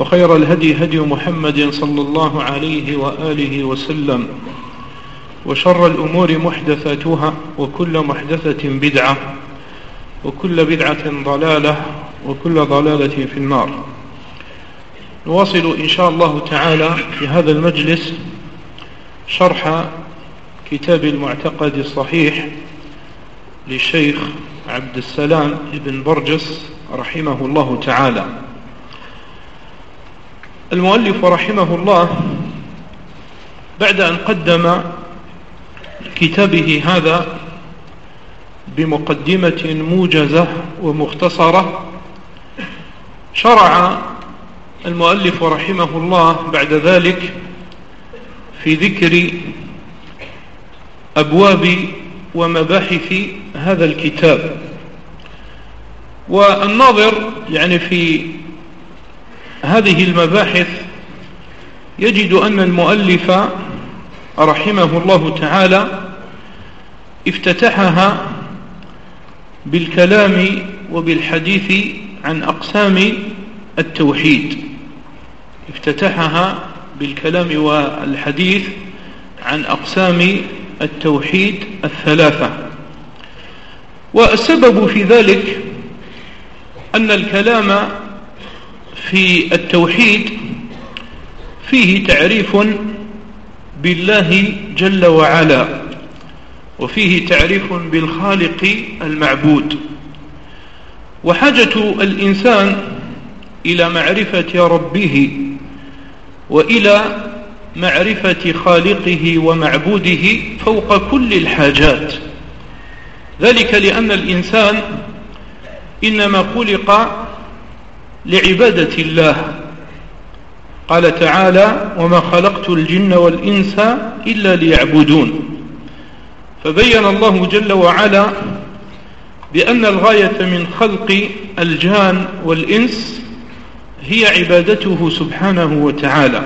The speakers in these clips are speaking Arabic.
وخير الهدي هدي محمد صلى الله عليه وآله وسلم وشر الأمور محدثاتها وكل محدثة بدعة وكل بدعة ضلالة وكل ضلالة في النار. نواصل إن شاء الله تعالى في هذا المجلس شرح كتاب المعتقد الصحيح للشيخ عبد السلام بن برجس رحمه الله تعالى. المؤلف رحمه الله بعد أن قدم كتابه هذا بمقدمة موجزة ومختصرة شرع المؤلف رحمه الله بعد ذلك في ذكر أبواب ومباحث هذا الكتاب. والناظر يعني في هذه المباحث يجد أن المؤلف رحمه الله تعالى افتتحها بالكلام وبالحديث عن أقسام التوحيد. افتتحها بالكلام والحديث عن أقسام التوحيد الثلاثة. والسبب في ذلك أن الكلام في التوحيد فيه تعريف بالله جل وعلا وفيه تعريف بالخالق المعبود. وحاجة الإنسان إلى معرفة ربه وإلى معرفة خالقه ومعبوده فوق كل الحاجات. ذلك لأن الإنسان إنما خلق لعبادة الله. قال تعالى وما خلقت الجن والإنس إلا ليعبدون. فبين الله جل وعلا بأن الغاية من خلق الجان والإنس هي عبادته سبحانه وتعالى.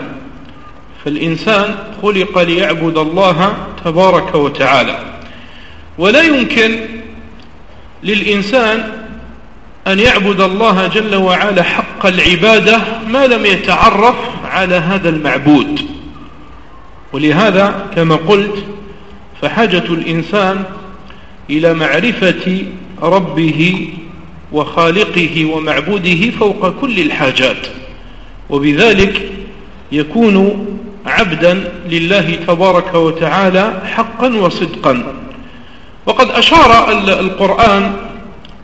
فالإنسان خلق ليعبد الله تبارك وتعالى. ولا يمكن للإنسان أن يعبد الله جل وعلا حق العبادة ما لم يتعرف على هذا المعبود. ولهذا كما قلت فحاجة الإنسان إلى معرفة ربه وخالقه ومعبوده فوق كل الحاجات. وبذلك يكون عبدا لله تبارك وتعالى حقا وصدقا. وقد أشار القرآن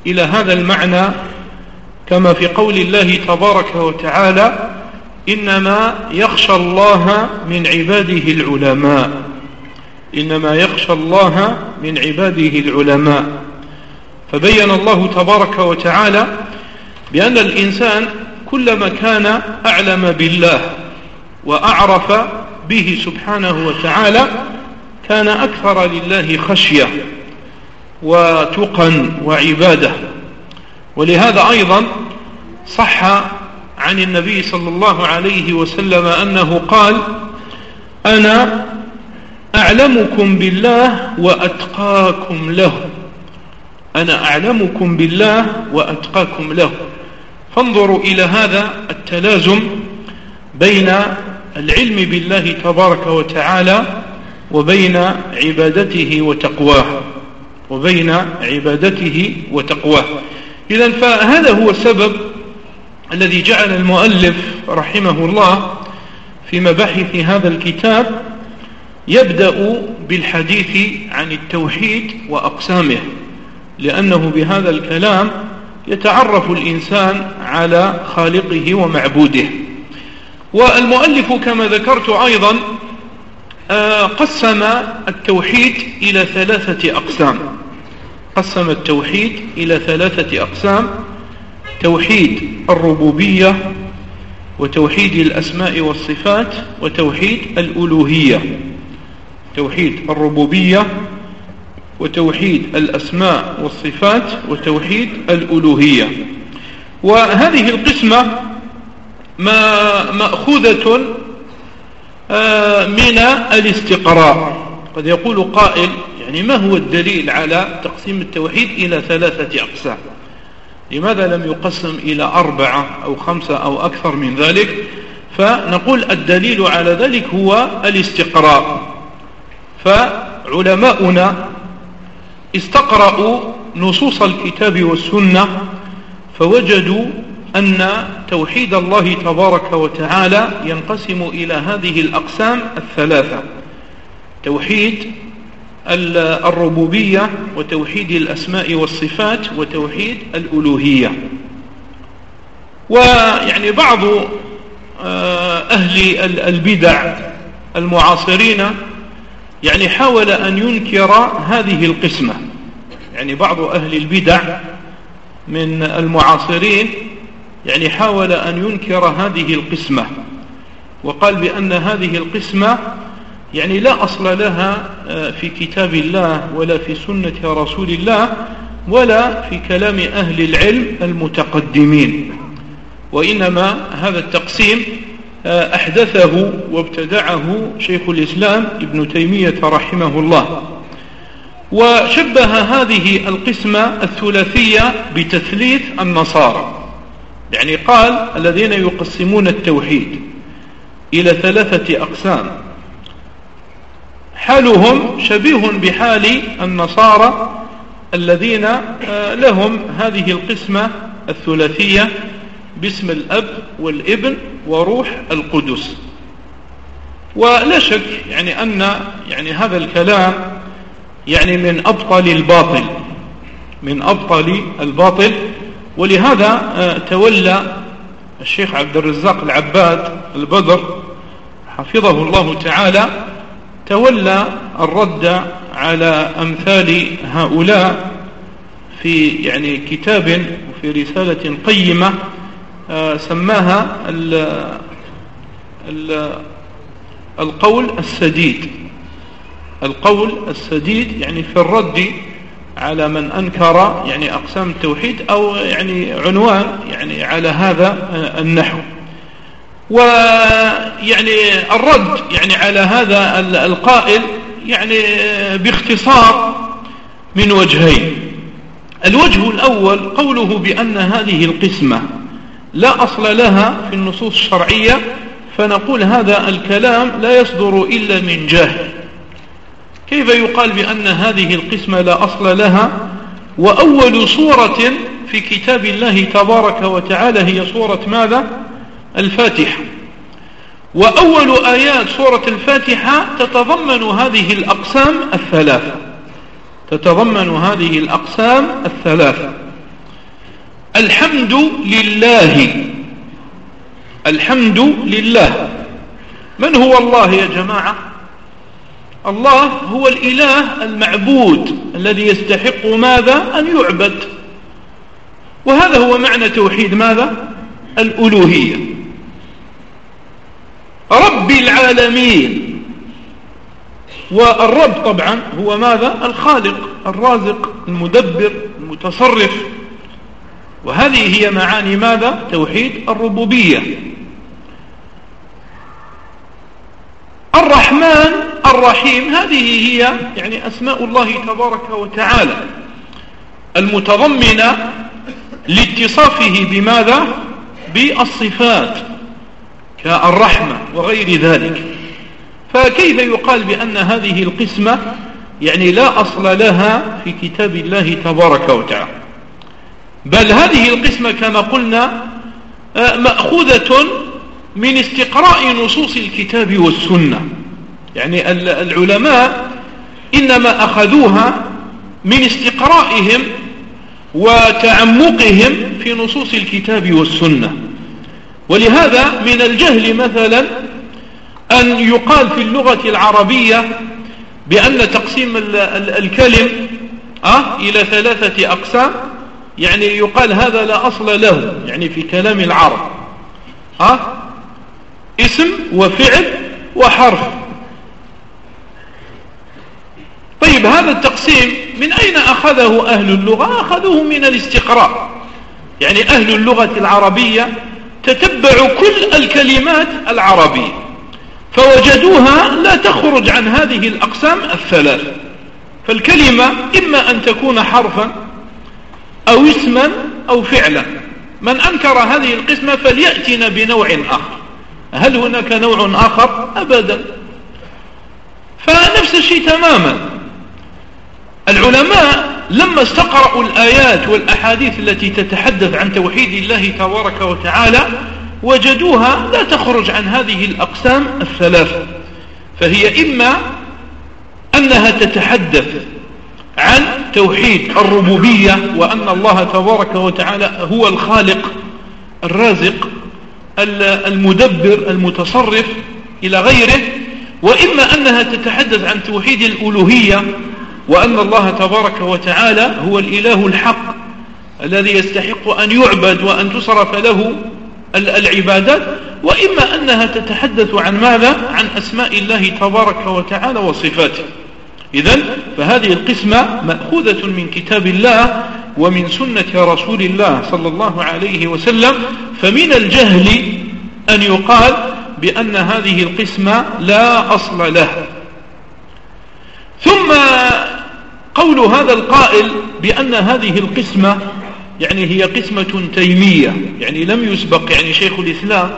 إلى هذا المعنى كما في قول الله تبارك وتعالى إنما يخشى الله من عباده العلماء. إنما يخشى الله من عباده العلماء. فبين الله تبارك وتعالى بأن الإنسان كلما كان أعلم بالله وأعرف به سبحانه وتعالى كان أكثر لله خشية. وتقا وعبادة. ولهذا أيضا صح عن النبي صلى الله عليه وسلم أنه قال أنا أعلمكم بالله وأتقاكم له. أنا أعلمكم بالله وأتقاكم له. فانظروا إلى هذا التلازم بين العلم بالله تبارك وتعالى وبين عبادته وتقواه. وبين عبادته وتقواه. إذا فهذا هو السبب الذي جعل المؤلف رحمه الله في مباحث هذا الكتاب يبدأ بالحديث عن التوحيد وأقسامه لأنه بهذا الكلام يتعرف الإنسان على خالقه ومعبوده. والمؤلف كما ذكرت أيضا آه، قسم التوحيد إلى ثلاثة أقسام. قسم التوحيد إلى ثلاثة أقسام توحيد الربوبية وتوحيد الأسماء والصفات وتوحيد الألوهية. توحيد الربوبية وتوحيد الأسماء والصفات وتوحيد الألوهية. وهذه القسمة ما مأخوذة آه، من الاستقراء. قد يقول قائل يعني ما هو الدليل على تقسيم التوحيد إلى ثلاثة أقسام؟ لماذا لم يقسم إلى أربعة أو خمسة أو أكثر من ذلك؟ فنقول الدليل على ذلك هو الاستقراء. فعلماؤنا استقرأوا نصوص الكتاب والسنة فوجدوا أن توحيد الله تبارك وتعالى ينقسم إلى هذه الأقسام الثلاثة توحيد الربوبية وتوحيد الأسماء والصفات وتوحيد الألوهية. ويعني بعض آه، أهل البدع المعاصرين يعني حاول أن ينكر هذه القسمة. يعني بعض أهل البدع من المعاصرين يعني حاول أن ينكر هذه القسمة. وقال بأن هذه القسمة يعني لا أصل لها آه، في كتاب الله ولا في سنة رسول الله ولا في كلام أهل العلم المتقدمين. وإنما هذا التقسيم آه، أحدثه وابتدعه شيخ الإسلام ابن تيمية رحمه الله. وشبه هذه القسمة الثلاثية بتثليث النصارى. يعني قال الذين يقسمون التوحيد إلى ثلاثة أقسام. حالهم شبيه بحال النصارى الذين آه، لهم هذه القسمة الثلاثية باسم الأب والابن وروح القدس. ولا شك يعني أن يعني هذا الكلام يعني من أبطل الباطل من أبطل الباطل. ولهذا آه، تولى الشيخ عبد الرزاق العباد البدر حفظه الله تعالى تولى الرد على أمثال هؤلاء في يعني كتاب وفي رسالة قيمة آه، سماها ال ال القول السديد. القول السديد يعني في الرد على من أنكر يعني أقسام التوحيد أو يعني عنوان يعني على هذا النحو. ويعني الرد يعني على هذا القائل يعني باختصار من وجهين. الوجه الأول قوله بأن هذه القسمة لا أصل لها في النصوص الشرعية فنقول هذا الكلام لا يصدر إلا من جاهل كيف يقال بأن هذه القسمة لا أصل لها؟ وأول صورة في كتاب الله تبارك وتعالى هي صورة ماذا؟ الفاتحة. وأول آيات سورة الفاتحة تتضمن هذه الأقسام الثلاثة. تتضمن هذه الأقسام الثلاثة. الحمد لله. الحمد لله. من هو الله يا جماعة؟ الله هو الإله المعبود الذي يستحق ماذا؟ أن يعبد. وهذا هو معنى توحيد ماذا؟ الألوهية. رب العالمين. والرب طبعا هو ماذا؟ الخالق الرازق المدبر المتصرف. وهذه هي معاني ماذا؟ توحيد الربوبية. الرحمن الرحيم هذه هي يعني أسماء الله تبارك وتعالى المتضمنة لاتصافه بماذا؟ بالصفات. كالرحمة وغير ذلك. فكيف يقال بأن هذه القسمة يعني لا أصل لها في كتاب الله تبارك وتعالى؟ بل هذه القسمة كما قلنا آه، مأخوذة من استقراء نصوص الكتاب والسنة. يعني العلماء إنما أخذوها من استقرائهم وتعمقهم في نصوص الكتاب والسنة. ولهذا من الجهل مثلا أن يقال في اللغة العربية بأن تقسيم الكلم أه إلى ثلاثة أقسام يعني يقال هذا لا أصل له يعني في كلام العرب أه اسم وفعل وحرف. طيب هذا التقسيم من أين أخذه أهل اللغة؟ أخذوه من الاستقراء يعني أهل اللغة العربية تتبعوا كل الكلمات العربية فوجدوها لا تخرج عن هذه الأقسام الثلاث. فالكلمة إما أن تكون حرفا أو اسما أو فعلا. من أنكر هذه القسمة فليأتنا بنوع آخر. هل هناك نوع آخر؟ أبدا. فنفس الشيء تماما. العلماء لما استقرأوا الآيات والأحاديث التي تتحدث عن توحيد الله تبارك وتعالى وجدوها لا تخرج عن هذه الأقسام الثلاثة فهي إما أنها تتحدث عن توحيد الربوبية وأن الله تبارك وتعالى هو الخالق الرازق المدبر المتصرف إلى غيره وإما أنها تتحدث عن توحيد الألوهية وأن الله تبارك وتعالى هو الإله الحق الذي يستحق أن يعبد وأن تصرف له العبادات وإما أنها تتحدث عن ماذا؟ عن أسماء الله تبارك وتعالى وصفاته. إذا فهذه القسمة مأخوذة من كتاب الله ومن سنة رسول الله صلى الله عليه وسلم فمن الجهل أن يقال بأن هذه القسمة لا أصل له. ثم قول هذا القائل بأن هذه القسمة يعني هي قسمة تيمية يعني لم يسبق يعني شيخ الإسلام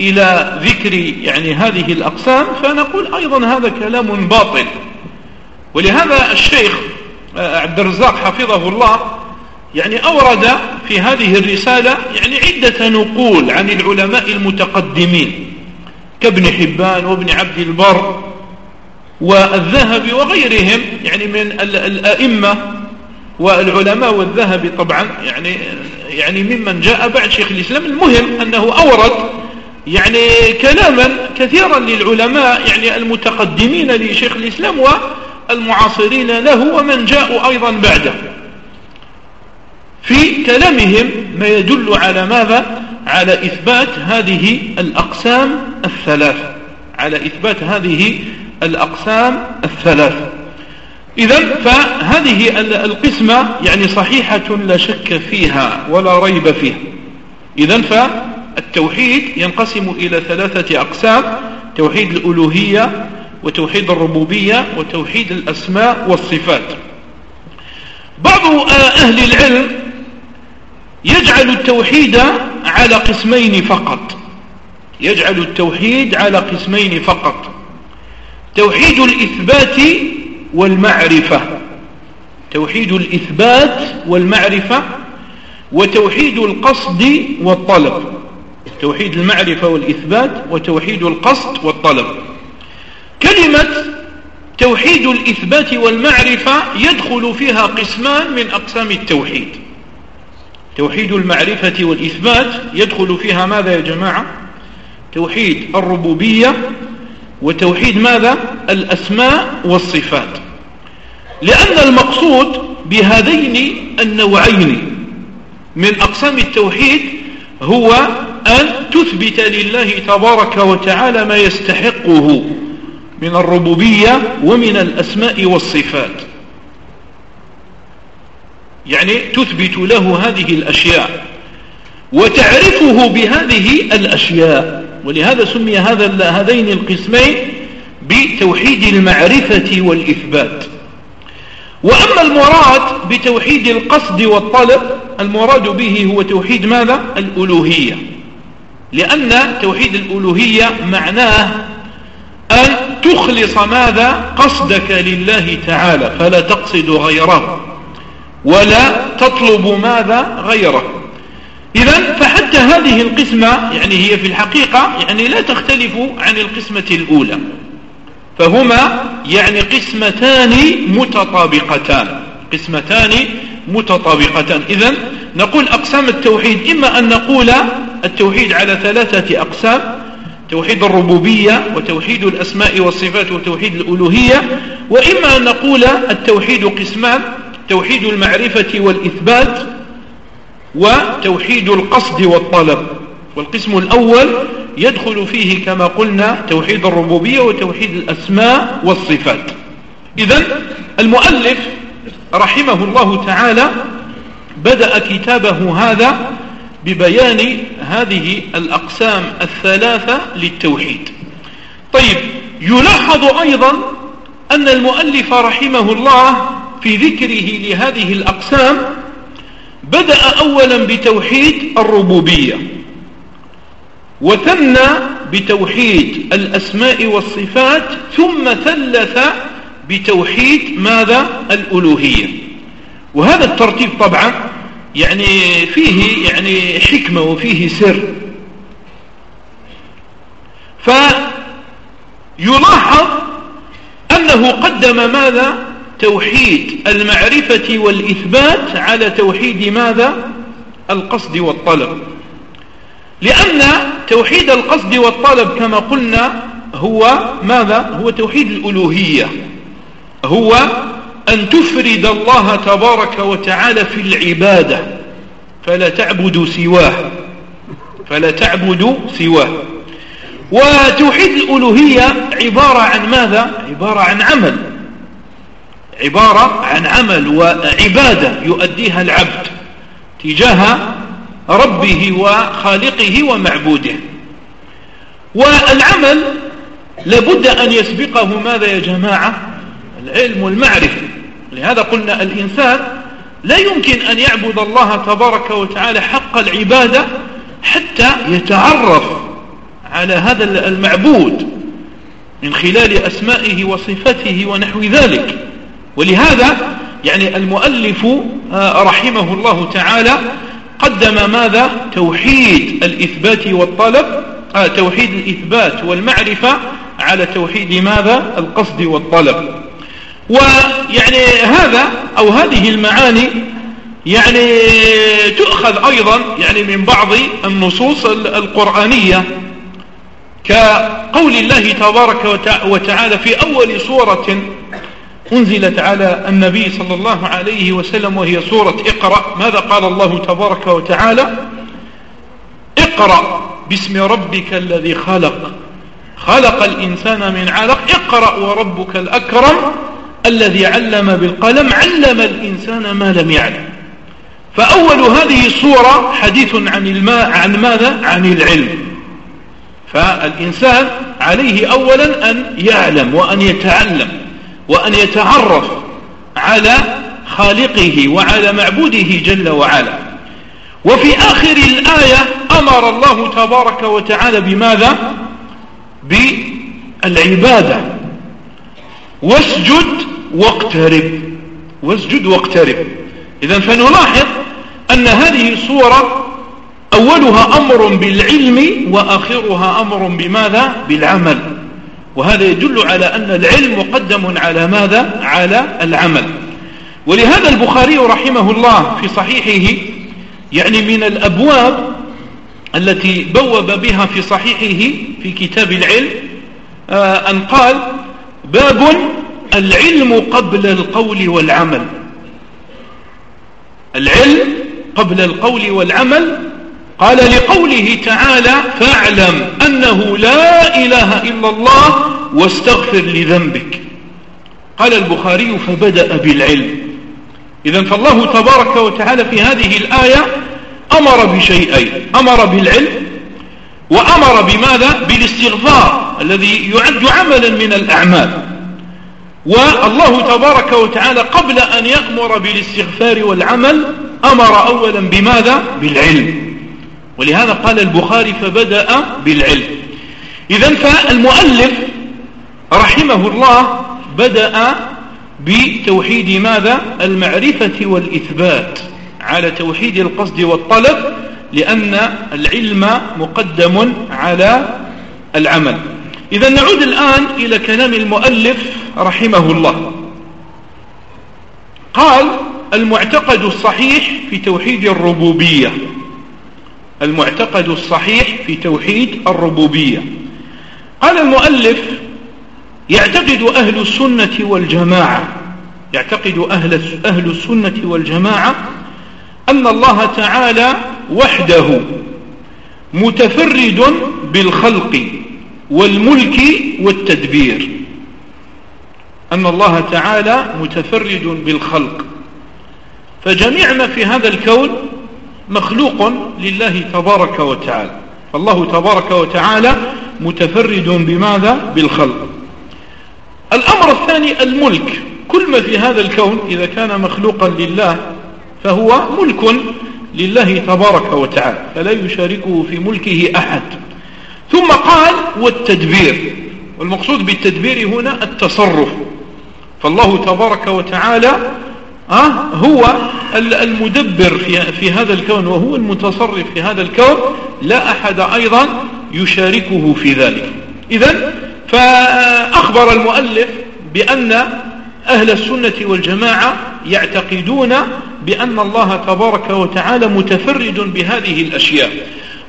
إلى ذكر يعني هذه الأقسام فنقول أيضا هذا كلام باطل. ولهذا الشيخ آه، عبد الرزاق حفظه الله يعني أورد في هذه الرسالة يعني عدة نقول عن العلماء المتقدمين كابن حبان وابن عبد البر والذهبي وغيرهم يعني من الأئمة والعلماء والذهبي طبعا يعني يعني ممن جاء بعد شيخ الإسلام. المهم أنه أورد يعني كلاما كثيرا للعلماء يعني المتقدمين لشيخ الإسلام والمعاصرين له ومن جاءوا أيضا بعده. في كلامهم ما يدل على ماذا؟ على إثبات هذه الأقسام الثلاث على إثبات هذه الأقسام الثلاث. إذا فهذه القسمة يعني صحيحة لا شك فيها ولا ريب فيها. إذا فالتوحيد ينقسم إلى ثلاثة أقسام توحيد الألوهية وتوحيد الربوبية وتوحيد الأسماء والصفات. بعض أهل العلم يجعل التوحيد على قسمين فقط. يجعل التوحيد على قسمين فقط. توحيد الإثبات والمعرفة. توحيد الإثبات والمعرفة وتوحيد القصد والطلب. توحيد المعرفة والإثبات وتوحيد القصد والطلب. كلمة توحيد الإثبات والمعرفة يدخل فيها قسمان من أقسام التوحيد. توحيد المعرفة والإثبات يدخل فيها ماذا يا جماعة؟ توحيد الربوبية وتوحيد ماذا؟ الأسماء والصفات. لأن المقصود بهذين النوعين من أقسام التوحيد هو أن تثبت لله تبارك وتعالى ما يستحقه من الربوبية ومن الأسماء والصفات. يعني تثبت له هذه الأشياء وتعرفه بهذه الأشياء. ولهذا سمي هذا هذين القسمين بتوحيد المعرفة والإثبات. وأما المراد بتوحيد القصد والطلب المراد به هو توحيد ماذا؟ الألوهية. لأن توحيد الألوهية معناه أن تخلص ماذا؟ قصدك لله تعالى فلا تقصد غيره ولا تطلب ماذا؟ غيره. إذا فحتى هذه القسمة يعني هي في الحقيقة يعني لا تختلف عن القسمة الأولى. فهما يعني قسمتان متطابقتان. قسمتان متطابقتان. إذا نقول أقسام التوحيد إما أن نقول التوحيد على ثلاثة أقسام توحيد الربوبية وتوحيد الأسماء والصفات وتوحيد الألوهية وإما أن نقول التوحيد قسمان توحيد المعرفة والإثبات وتوحيد القصد والطلب. والقسم الأول يدخل فيه كما قلنا توحيد الربوبية وتوحيد الأسماء والصفات. إذا المؤلف رحمه الله تعالى بدأ كتابه هذا ببيان هذه الأقسام الثلاثة للتوحيد. طيب يلاحظ أيضا أن المؤلف رحمه الله في ذكره لهذه الأقسام بدأ أولا بتوحيد الربوبية وثنى بتوحيد الأسماء والصفات ثم ثلث بتوحيد ماذا؟ الألوهية. وهذا الترتيب طبعا يعني فيه يعني حكمة وفيه سر. فيلاحظ أنه قدم ماذا؟ توحيد المعرفة والإثبات على توحيد ماذا؟ القصد والطلب. لأن توحيد القصد والطلب كما قلنا هو ماذا؟ هو توحيد الألوهية. هو أن تفرد الله تبارك وتعالى في العبادة. فلا تعبد سواه. فلا تعبد سواه. وتوحيد الألوهية عبارة عن ماذا؟ عبارة عن عمل. عبارة عن عمل وعبادة يؤديها العبد تجاه ربه وخالقه ومعبوده. والعمل لابد أن يسبقه ماذا يا جماعة؟ العلم والمعرفة. لهذا قلنا الإنسان لا يمكن أن يعبد الله تبارك وتعالى حق العبادة حتى يتعرف على هذا المعبود من خلال أسمائه وصفته ونحو ذلك. ولهذا يعني المؤلف آه، رحمه الله تعالى قدم ماذا؟ توحيد الإثبات والطلب آه توحيد الإثبات والمعرفة على توحيد ماذا؟ القصد والطلب. ويعني هذا أو هذه المعاني يعني تؤخذ أيضا يعني من بعض النصوص القرآنية. كقول الله تبارك وتعالى في أول سورة أنزلت على النبي صلى الله عليه وسلم وهي سورة اقرأ. ماذا قال الله تبارك وتعالى؟ اقرأ باسم ربك الذي خلق. خلق الإنسان من علق. اقرأ وربك الأكرم الذي علم بالقلم. علم الإنسان ما لم يعلم. فأول هذه الصورة حديث عن الماء عن ماذا؟ عن العلم. فالإنسان عليه أولا أن يعلم وأن يتعلم. وأن يتعرف على خالقه وعلى معبوده جل وعلا. وفي آخر الآية أمر الله تبارك وتعالى بماذا؟ بالعبادة. واسجد واقترب. واسجد واقترب. إذا فنلاحظ أن هذه الصورة أولها أمر بالعلم وآخرها أمر بماذا؟ بالعمل. وهذا يدل على أن العلم مقدم على ماذا؟ على العمل. ولهذا البخاري رحمه الله في صحيحه يعني من الأبواب التي بوب بها في صحيحه في كتاب العلم آه، أن قال باب العلم قبل القول والعمل. العلم قبل القول والعمل قال لقوله تعالى فاعلم أنه لا إله إلا الله واستغفر لذنبك. قال البخاري فبدأ بالعلم. إذا فالله تبارك وتعالى في هذه الآية أمر بشيئين. أمر بالعلم وأمر بماذا؟ بالاستغفار الذي يعد عملا من الأعمال. والله تبارك وتعالى قبل أن يأمر بالاستغفار والعمل أمر أولا بماذا؟ بالعلم. ولهذا قال البخاري فبدأ بالعلم. إذا فالمؤلف رحمه الله بدأ بتوحيد ماذا؟ المعرفة والإثبات على توحيد القصد والطلب لأن العلم مقدم على العمل. إذا نعود الآن إلى كلام المؤلف رحمه الله. قال المعتقد الصحيح في توحيد الربوبية. المعتقد الصحيح في توحيد الربوبية. قال المؤلف يعتقد أهل السنة والجماعة يعتقد أهل, أهل السنة والجماعة أن الله تعالى وحده متفرد بالخلق والملك والتدبير. أن الله تعالى متفرد بالخلق. فجميع ما في هذا الكون مخلوق لله تبارك وتعالى. فالله تبارك وتعالى متفرد بماذا؟ بالخلق. الأمر الثاني الملك. كل ما في هذا الكون إذا كان مخلوقا لله فهو ملك لله تبارك وتعالى فلا يشاركه في ملكه أحد. ثم قال والتدبير. والمقصود بالتدبير هنا التصرف. فالله تبارك وتعالى هو المدبر في, في هذا الكون وهو المتصرف في هذا الكون. لا أحد أيضا يشاركه في ذلك. إذا فأخبر المؤلف بأن أهل السنة والجماعة يعتقدون بأن الله تبارك وتعالى متفرد بهذه الأشياء.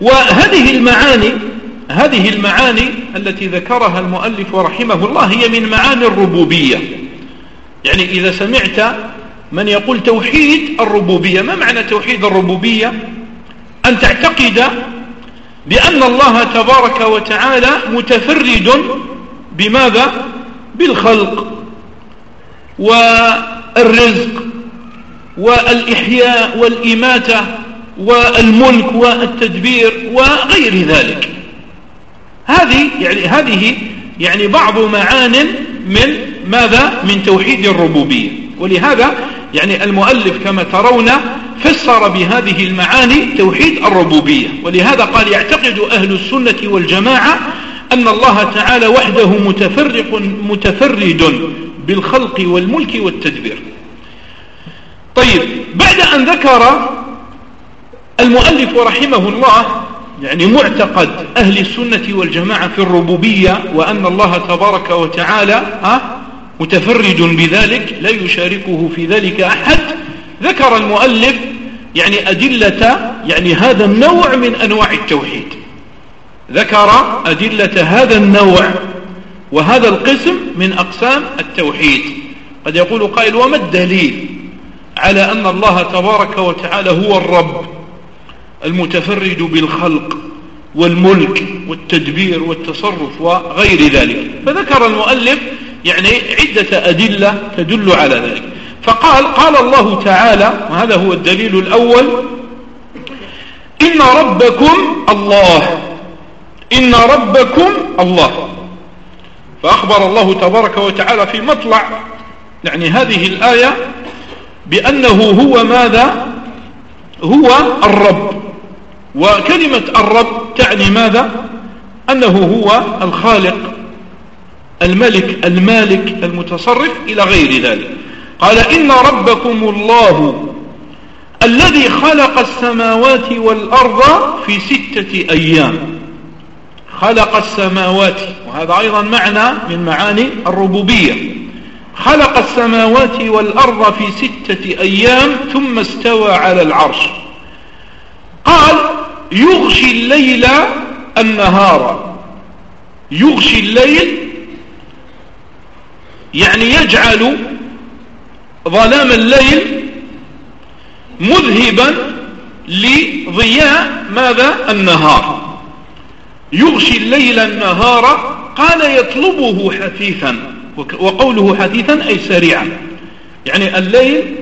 وهذه المعاني هذه المعاني التي ذكرها المؤلف رحمه الله هي من معاني الربوبية. يعني إذا سمعت من يقول توحيد الربوبية. ما معنى توحيد الربوبية؟ أن تعتقد بأن الله تبارك وتعالى متفرد بماذا؟ بالخلق والرزق والإحياء والإماتة والملك والتدبير وغير ذلك. هذه يعني هذه يعني بعض معان من ماذا؟ من توحيد الربوبية. ولهذا يعني المؤلف كما ترون فسر بهذه المعاني توحيد الربوبية. ولهذا قال يعتقد أهل السنة والجماعة أن الله تعالى وحده متفرق متفرد بالخلق والملك والتدبير. طيب بعد أن ذكر المؤلف رحمه الله يعني معتقد أهل السنة والجماعة في الربوبية وأن الله تبارك وتعالى متفرد بذلك لا يشاركه في ذلك أحد. ذكر المؤلف يعني أدلة يعني هذا النوع من أنواع التوحيد. ذكر أدلة هذا النوع وهذا القسم من أقسام التوحيد. قد يقول قائل وما الدليل على أن الله تبارك وتعالى هو الرب المتفرد بالخلق والملك والتدبير والتصرف وغير ذلك؟ فذكر المؤلف يعني عدة أدلة تدل على ذلك. فقال قال الله تعالى وهذا هو الدليل الأول إن ربكم الله. إن ربكم الله. فأخبر الله تبارك وتعالى في مطلع يعني هذه الآية بأنه هو ماذا؟ هو الرب. وكلمة الرب تعني ماذا؟ أنه هو الخالق. الملك المالك المتصرف إلى غير ذلك. قال إن ربكم الله الذي خلق السماوات والأرض في ستة أيام. خلق السماوات وهذا أيضا معنى من معاني الربوبية. خلق السماوات والأرض في ستة أيام ثم استوى على العرش. قال يغشي الليل النهار. يغشي الليل يعني يجعل ظلام الليل مذهبا لضياء ماذا؟ النهار. يغشي الليل النهار قال يطلبه حثيثا وقوله حثيثا أي سريعا. يعني الليل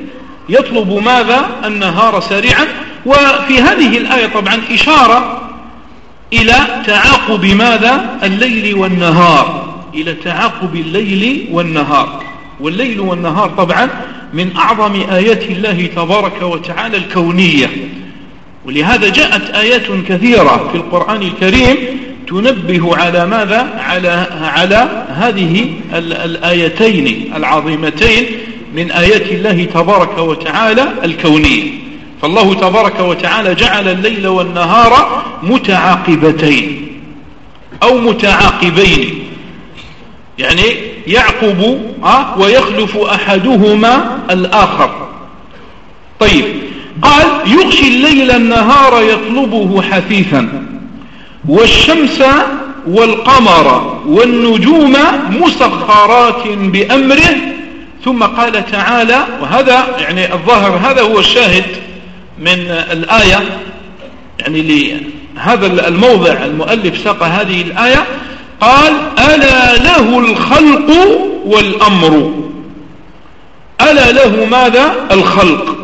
يطلب ماذا؟ النهار سريعا. وفي هذه الآية طبعا إشارة إلى تعاقب ماذا؟ الليل والنهار. إلى تعاقب الليل والنهار. والليل والنهار طبعا من أعظم آيات الله تبارك وتعالى الكونية. ولهذا جاءت آيات كثيرة في القرآن الكريم تنبه على ماذا؟ على, على هذه الآيتين العظيمتين من آيات الله تبارك وتعالى الكونية. فالله تبارك وتعالى جعل الليل والنهار متعاقبتين أو متعاقبين. يعني يعقب آه، ويخلف أحدهما الآخر. طيب قال يغشي الليل النهار يطلبه حثيثا والشمس والقمر والنجوم مسخرات بأمره. ثم قال تعالى وهذا يعني الظاهر هذا هو الشاهد من الآية يعني هذا الموضع المؤلف ساق هذه الآية. قال ألا له الخلق والأمر. ألا له ماذا؟ الخلق.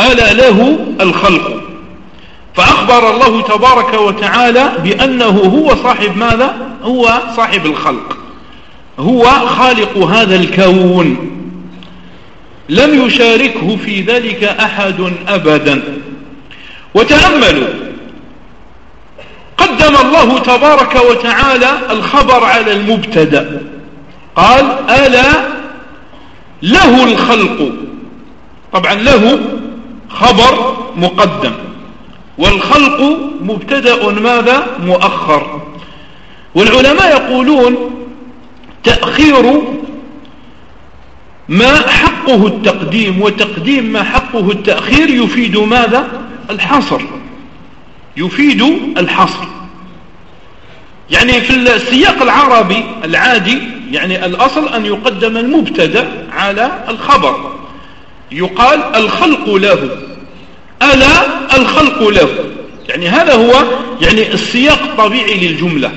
ألا له الخلق. فأخبر الله تبارك وتعالى بأنه هو صاحب ماذا؟ هو صاحب الخلق. هو خالق هذا الكون. لم يشاركه في ذلك أحد أبدا. وتأملوا قدم الله تبارك وتعالى الخبر على المبتدأ. قال ألا له الخلق. طبعا له خبر مقدم. والخلق مبتدأ ماذا؟ مؤخر. والعلماء يقولون تأخير ما حقه التقديم وتقديم ما حقه التأخير يفيد ماذا؟ الحصر. يفيد الحصر. يعني في السياق العربي العادي يعني الأصل أن يقدم المبتدأ على الخبر. يقال الخلق له. ألا الخلق له. يعني هذا هو يعني السياق الطبيعي للجملة.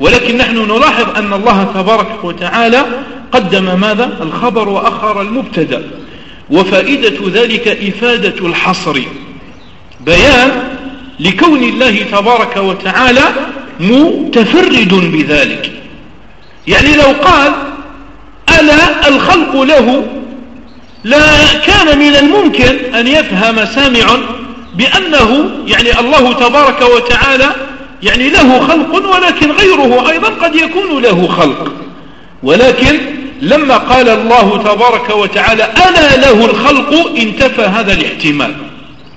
ولكن نحن نلاحظ أن الله تبارك وتعالى قدم ماذا؟ الخبر وأخر المبتدأ. وفائدة ذلك إفادة الحصر. بيان لكون الله تبارك وتعالى متفرد بذلك. يعني لو قال ألا الخلق له لا كان من الممكن أن يفهم سامع بأنه يعني الله تبارك وتعالى يعني له خلق ولكن غيره أيضا قد يكون له خلق. ولكن لما قال الله تبارك وتعالى أنا له الخلق انتفى هذا الاحتمال.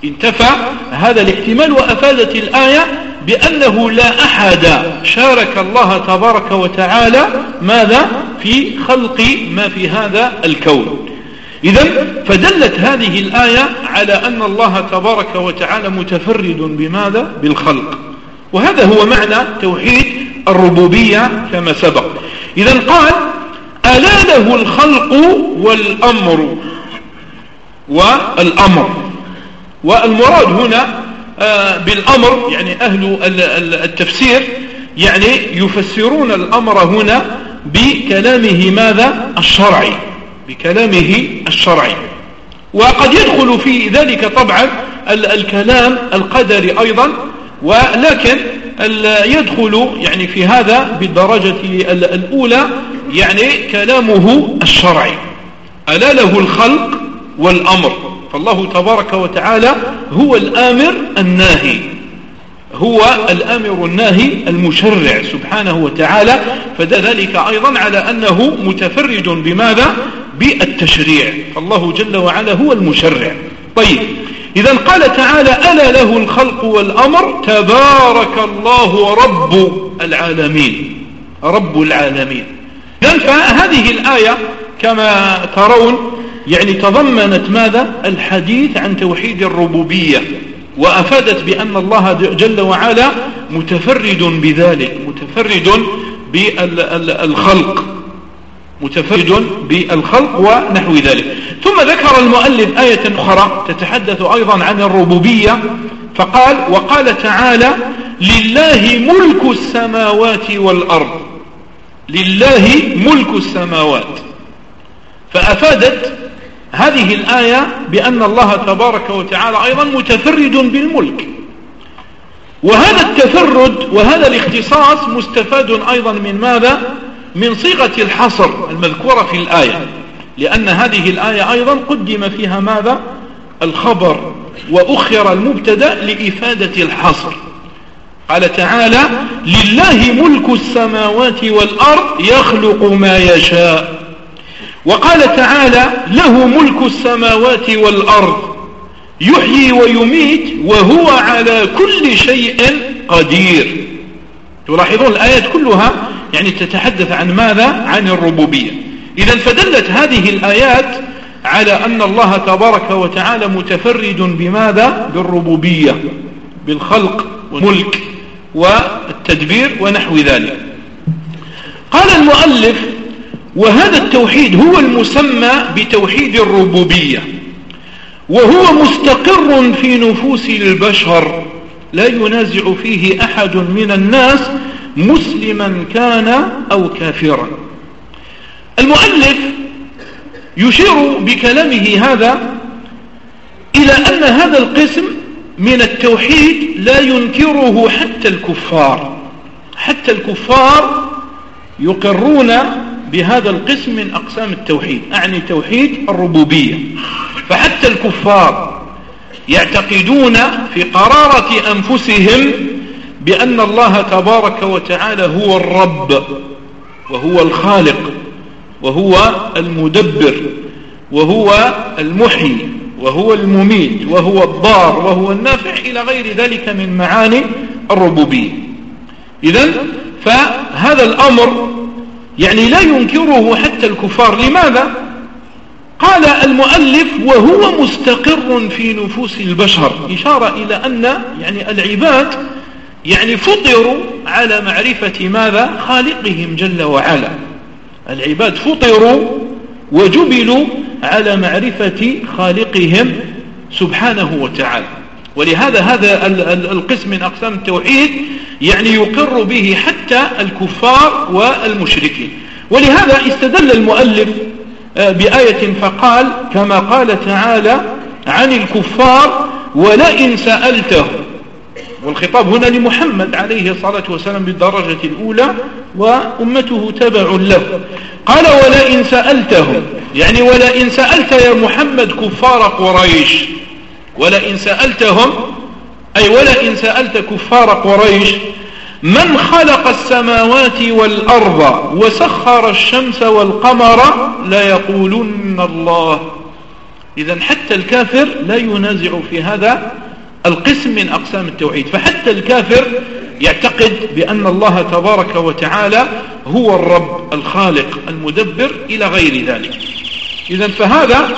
انتفى هذا الاحتمال وأفادت الآية بأنه لا أحد شارك الله تبارك وتعالى ماذا؟ في خلق ما في هذا الكون. إذا فدلت هذه الآية على أن الله تبارك وتعالى متفرد بماذا؟ بالخلق. وهذا هو معنى توحيد الربوبية كما سبق. إذا قال ألا له الخلق والأمر. والأمر. والمراد هنا آه، بالأمر يعني أهل التفسير يعني يفسرون الأمر هنا بكلامه ماذا؟ الشرعي بكلامه الشرعي. وقد يدخل في ذلك طبعا الكلام القدري أيضا ولكن يدخل يعني في هذا بالدرجة الأولى يعني كلامه الشرعي. ألا له الخلق والأمر. فالله تبارك وتعالى هو الآمر الناهي. هو الآمر الناهي المشرع سبحانه وتعالى. فذلك أيضا على أنه متفرد بماذا؟ بالتشريع. فالله جل وعلا هو المشرع. طيب إذا قال تعالى ألا له الخلق والأمر؟ تبارك الله رب العالمين. رب العالمين. فهذه الآية كما ترون يعني تضمنت ماذا؟ الحديث عن توحيد الربوبية. وأفادت بأن الله جل وعلا متفرد بذلك متفرد بالخلق متفرد بالخلق ونحو ذلك. ثم ذكر المؤلف آية أخرى تتحدث أيضا عن الربوبية فقال وقال تعالى لله ملك السماوات والأرض. لله ملك السماوات. فأفادت هذه الآية بأن الله تبارك وتعالى أيضا متفرد بالملك. وهذا التفرد وهذا الاختصاص مستفاد أيضا من ماذا؟ من صيغة الحصر المذكورة في الآية. لأن هذه الآية أيضا قدم فيها ماذا؟ الخبر وأخر المبتدأ لإفادة الحصر. قال تعالى لله ملك السماوات والأرض يخلق ما يشاء وقال تعالى له ملك السماوات والأرض يحيي ويميت وهو على كل شيء قدير. تلاحظون الآيات كلها يعني تتحدث عن ماذا؟ عن الربوبية. إذا فدلت هذه الآيات على أن الله تبارك وتعالى متفرد بماذا؟ بالربوبية بالخلق والملك والتدبير ونحو ذلك. قال المؤلف وهذا التوحيد هو المسمى بتوحيد الربوبية وهو مستقر في نفوس البشر لا ينازع فيه أحد من الناس مسلما كان أو كافرا. المؤلف يشير بكلامه هذا إلى أن هذا القسم من التوحيد لا ينكره حتى الكفار حتى الكفار يقرون بهذا القسم من أقسام التوحيد أعني توحيد الربوبية. فحتى الكفار يعتقدون في قرارة أنفسهم بأن الله تبارك وتعالى هو الرب وهو الخالق وهو المدبر وهو المحيي وهو المميت وهو الضار وهو النافع إلى غير ذلك من معاني الربوبية. إذا فهذا الأمر يعني لا ينكره حتى الكفار. لماذا؟ قال المؤلف وهو مستقر في نفوس البشر إشارة إلى أن يعني العباد يعني فطروا على معرفة ماذا؟ خالقهم جل وعلا. العباد فطروا وجبلوا على معرفة خالقهم سبحانه وتعالى. ولهذا هذا القسم من أقسام التوحيد يعني يقر به حتى الكفار والمشركين. ولهذا استدل المؤلف آه، بآية فقال كما قال تعالى عن الكفار ولئن سألته والخطاب هنا لمحمد عليه الصلاة والسلام بالدرجة الأولى وأمته تبع له. قال ولئن سألتهم يعني ولئن سألت يا محمد كفار قريش ولئن سألتهم أي ولئن سألت كفار قريش من خلق السماوات والأرض وسخر الشمس والقمر ليقولن الله. إذا حتى الكافر لا ينازع في هذا القسم من أقسام التوحيد. فحتى الكافر يعتقد بأن الله تبارك وتعالى هو الرب الخالق المدبر إلى غير ذلك. إذا فهذا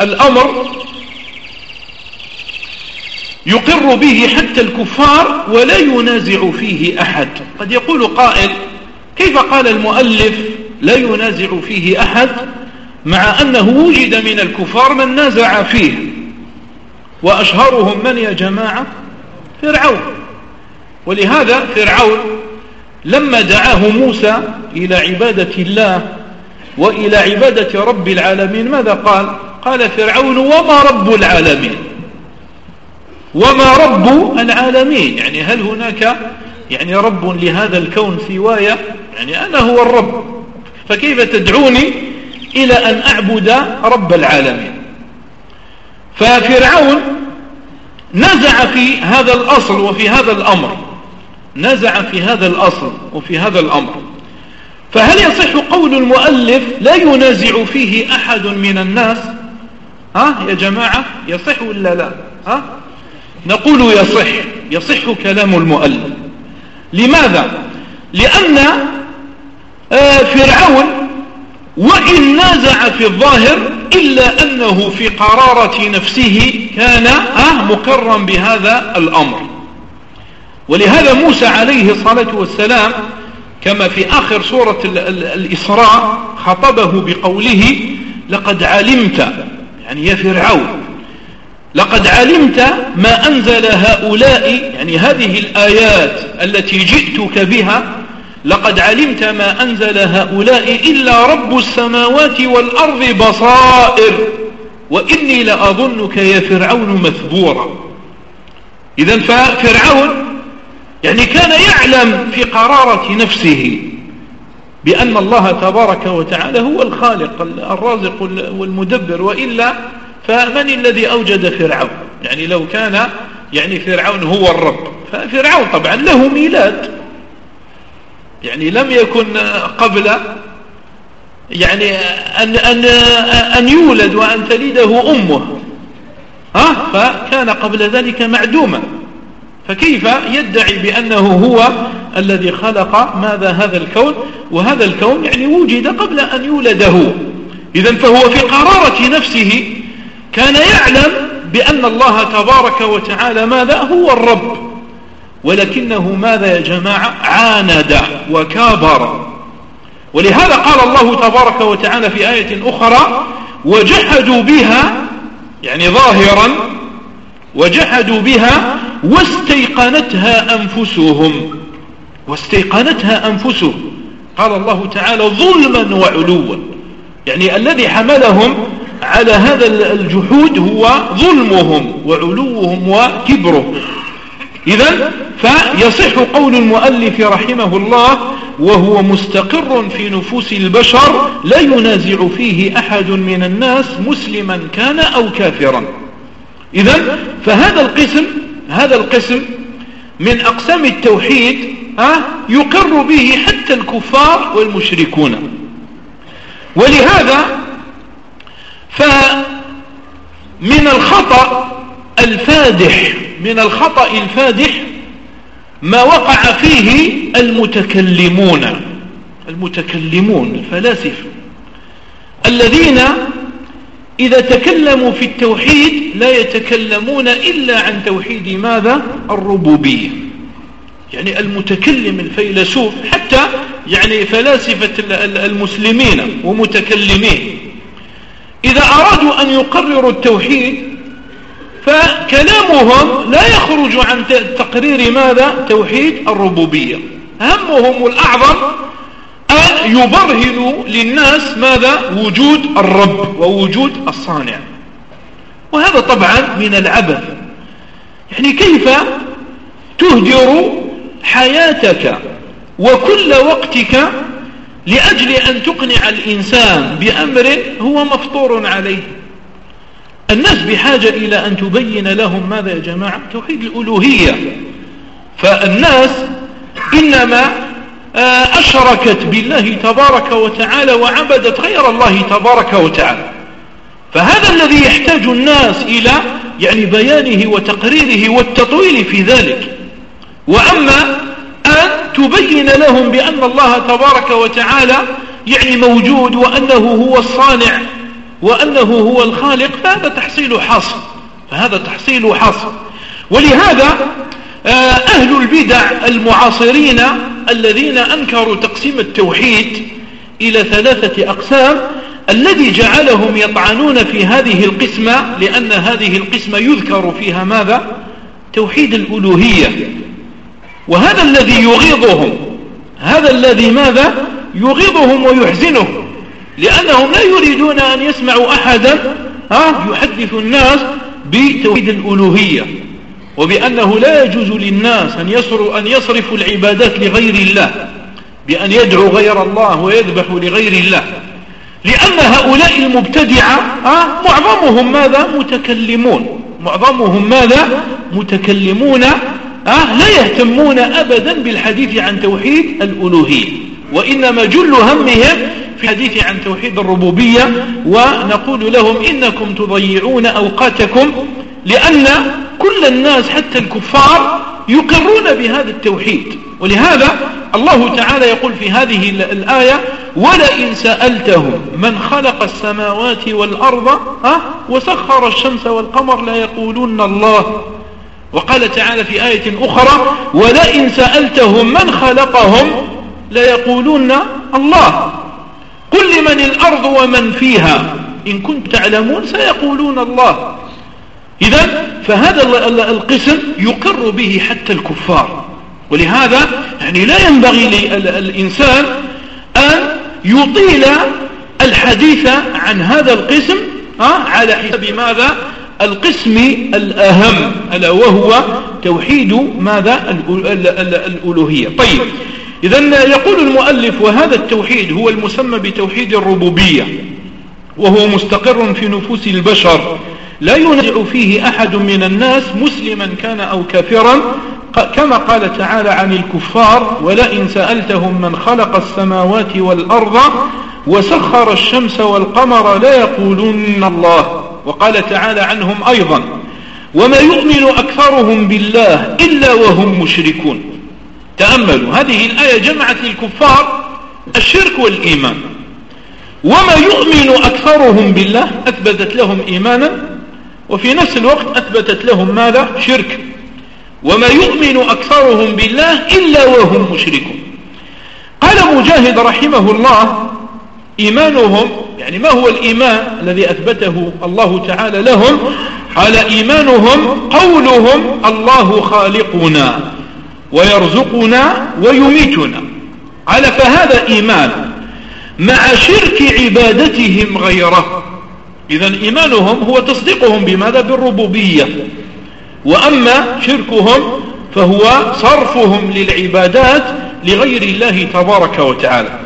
الأمر يقر به حتى الكفار ولا ينازع فيه أحد. قد يقول قائل كيف قال المؤلف لا ينازع فيه أحد؟ مع أنه وجد من الكفار من نازع فيه. وأشهرهم من يا جماعة؟ فرعون. ولهذا فرعون لما دعاه موسى إلى عبادة الله وإلى عبادة رب العالمين ماذا قال؟ قال فرعون وما رب العالمين. وما رب العالمين. يعني هل هناك يعني رب لهذا الكون سواي يعني أنا هو الرب. فكيف تدعوني إلى أن أعبد رب العالمين؟ ففرعون نزع في هذا الأصل وفي هذا الأمر. نزع في هذا الأصل وفي هذا الأمر. فهل يصح قول المؤلف لا ينازع فيه أحد من الناس؟ ها يا جماعة يصح ولا لا؟ ها؟ نقول يصح يصح كلام المؤلف. لماذا؟ لأن آه، فرعون وإن نازع في الظاهر إلا أنه في قرارة نفسه كان آه، مكرم بهذا الأمر. ولهذا موسى عليه الصلاة والسلام كما في آخر سورة الإسراء خطبه بقوله لقد علمت يعني يا فرعون لقد علمت ما أنزل هؤلاء يعني هذه الآيات التي جئتك بها لقد علمت ما أنزل هؤلاء إلا رب السماوات والأرض بصائر وإني لأظنك يا فرعون مثبورا. إذا ففرعون يعني كان يعلم في قرارة نفسه بأن الله تبارك وتعالى هو الخالق الرازق والمدبر وإلا فمن الذي أوجد فرعون؟ يعني لو كان يعني فرعون هو الرب. ففرعون طبعا له ميلاد. يعني لم يكن قبل يعني أن, أن, أن يولد وأن تلده أمه. ها؟ فكان قبل ذلك معدوما. فكيف يدعي بأنه هو الذي خلق ماذا هذا الكون؟ وهذا الكون يعني وجد قبل أن يولده. إذا فهو في قرارة نفسه كان يعلم بأن الله تبارك وتعالى ماذا هو الرب ولكنه ماذا يا جماعة؟ عاند وكابر. ولهذا قال الله تبارك وتعالى في آية أخرى وجحدوا بها يعني ظاهرا وجحدوا بها واستيقنتها أنفسهم. واستيقنتها أنفسهم. قال الله تعالى ظلما وعلوا. يعني الذي حملهم على هذا الجحود هو ظلمهم وعلوهم وكبرهم. إذا فيصح قول المؤلف رحمه الله وهو مستقر في نفوس البشر لا ينازع فيه أحد من الناس مسلما كان أو كافرا. إذا فهذا القسم هذا القسم من أقسام التوحيد يقر به حتى الكفار والمشركون. ولهذا فمن الخطأ الفادح من الخطأ الفادح ما وقع فيه المتكلمون المتكلمون الفلاسفة الذين إذا تكلموا في التوحيد لا يتكلمون إلا عن توحيد ماذا؟ الربوبية. يعني المتكلم الفيلسوف حتى يعني فلاسفة المسلمين ومتكلمين. إذا أرادوا أن يقرروا التوحيد فكلامهم لا يخرج عن تقرير ماذا؟ توحيد الربوبية. همهم الأعظم أن يبرهنوا للناس ماذا؟ وجود الرب ووجود الصانع. وهذا طبعا من العبث. يعني كيف تهدر حياتك وكل وقتك لأجل أن تقنع الإنسان بأمر هو مفطور عليه. الناس بحاجة إلى أن تبين لهم ماذا يا جماعة؟ توحيد الألوهية. فالناس إنما آه، أشركت بالله تبارك وتعالى وعبدت غير الله تبارك وتعالى. فهذا الذي يحتاج الناس إلى يعني بيانه وتقريره والتطويل في ذلك. وأما أن تبين لهم بأن الله تبارك وتعالى يعني موجود وأنه هو الصانع وأنه هو الخالق فهذا تحصيل حصر فهذا تحصيل حصر ولهذا آه، أهل البدع المعاصرين الذين أنكروا تقسيم التوحيد إلى ثلاثة أقسام الذي جعلهم يطعنون في هذه القسمة لأن هذه القسمة يذكر فيها ماذا؟ توحيد الألوهية. وهذا الذي يغيظهم. هذا الذي ماذا؟ يغيظهم ويحزنهم. لأنهم لا يريدون أن يسمعوا أحدا يحدث الناس بتوحيد الألوهية. وبأنه لا يجوز للناس أن يصروا أن يصرفوا العبادات لغير الله بأن يدعوا غير الله ويذبحوا لغير الله. لأن هؤلاء المبتدعة معظمهم ماذا؟ متكلمون. معظمهم ماذا؟ متكلمون لا يهتمون أبدا بالحديث عن توحيد الألوهية وإنما جل همهم في حديث عن توحيد الربوبية ونقول لهم إنكم تضيعون أوقاتكم لأن كل الناس حتى الكفار يقرون بهذا التوحيد. ولهذا الله تعالى يقول في هذه الآية ولئن سألتهم من خلق السماوات والأرض وسخر الشمس والقمر لا يقولون الله وقال تعالى في آية أخرى ولئن سألتهم من خلقهم ليقولون الله. قل لمن الأرض ومن فيها؟ إن كنت تعلمون سيقولون الله. إذا فهذا القسم يقر به حتى الكفار. ولهذا يعني لا ينبغي للإنسان أن يطيل الحديث عن هذا القسم على حساب ماذا؟ القسم الأهم ألا وهو توحيد ماذا؟ الألوهية. طيب إذا يقول المؤلف وهذا التوحيد هو المسمى بتوحيد الربوبية وهو مستقر في نفوس البشر. لا ينزع فيه أحد من الناس مسلما كان أو كافرا كما قال تعالى عن الكفار ولئن سألتهم من خلق السماوات والأرض وسخر الشمس والقمر لا يقولون الله وقال تعالى عنهم أيضا وما يؤمن أكثرهم بالله إلا وهم مشركون. تأملوا هذه الآية جمعت للكفار الشرك والإيمان. وما يؤمن أكثرهم بالله أثبتت لهم إيمانا وفي نفس الوقت أثبتت لهم ماذا؟ شرك. وما يؤمن أكثرهم بالله إلا وهم مشركون. قال مجاهد رحمه الله إيمانهم يعني ما هو الإيمان الذي أثبته الله تعالى لهم؟ قال إيمانهم قولهم الله خالقنا ويرزقنا ويميتنا. قال فهذا إيمان مع شرك عبادتهم غيره. إذا إيمانهم هو تصديقهم بماذا؟ بالربوبية. وأما شركهم فهو صرفهم للعبادات لغير الله تبارك وتعالى.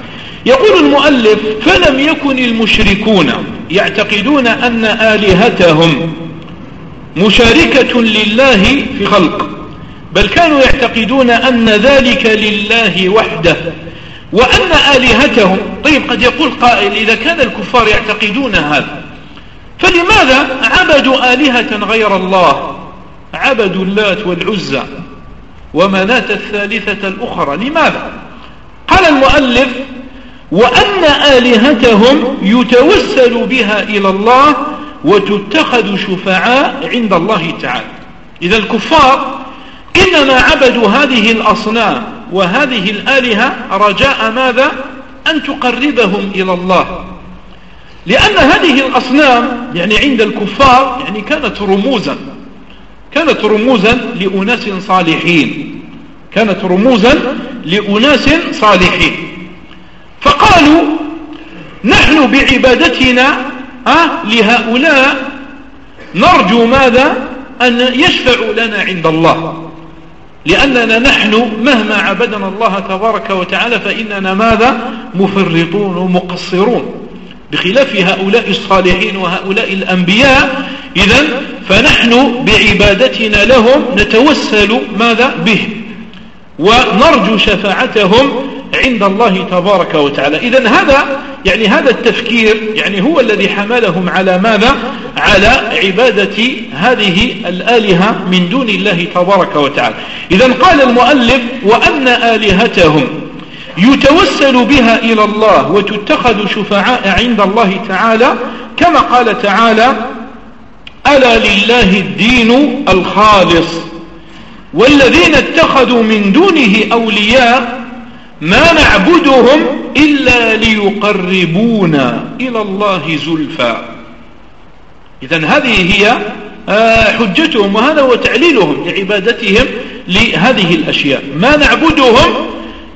يقول المؤلف فلم يكن المشركون يعتقدون أن آلهتهم مشاركة لله في خلق بل كانوا يعتقدون أن ذلك لله وحده وأن آلهتهم طيب قد يقول قائل إذا كان الكفار يعتقدون هذا فلماذا عبدوا آلهة غير الله؟ عبدوا اللات والعزى ومناة الثالثة الأخرى لماذا؟ قال المؤلف وأن آلهتهم يتوسل بها إلى الله وتتخذ شفعاء عند الله تعالى. إذا الكفار إنما عبدوا هذه الأصنام وهذه الآلهة رجاء ماذا؟ أن تقربهم إلى الله. لأن هذه الأصنام يعني عند الكفار يعني كانت رموزا. كانت رموزا لأناس صالحين. كانت رموزا لأناس صالحين. فقالوا نحن بعبادتنا أه لهؤلاء نرجو ماذا؟ أن يشفعوا لنا عند الله. لأننا نحن مهما عبدنا الله تبارك وتعالى فإننا ماذا؟ مفرطون ومقصرون. بخلاف هؤلاء الصالحين وهؤلاء الأنبياء إذا فنحن بعبادتنا لهم نتوسل ماذا؟ به. ونرجو شفاعتهم عند الله تبارك وتعالى. إذا هذا يعني هذا التفكير يعني هو الذي حملهم على ماذا؟ على عبادة هذه الآلهة من دون الله تبارك وتعالى. إذا قال المؤلف وأن آلهتهم يتوسل بها إلى الله وتتخذ شفعاء عند الله تعالى كما قال تعالى ألا لله الدين الخالص. والذين اتخذوا من دونه أولياء ما نعبدهم إلا ليقربونا إلى الله زلفى. إذا هذه هي آه، حجتهم وهذا هو تعليلهم لعبادتهم لهذه الأشياء. ما نعبدهم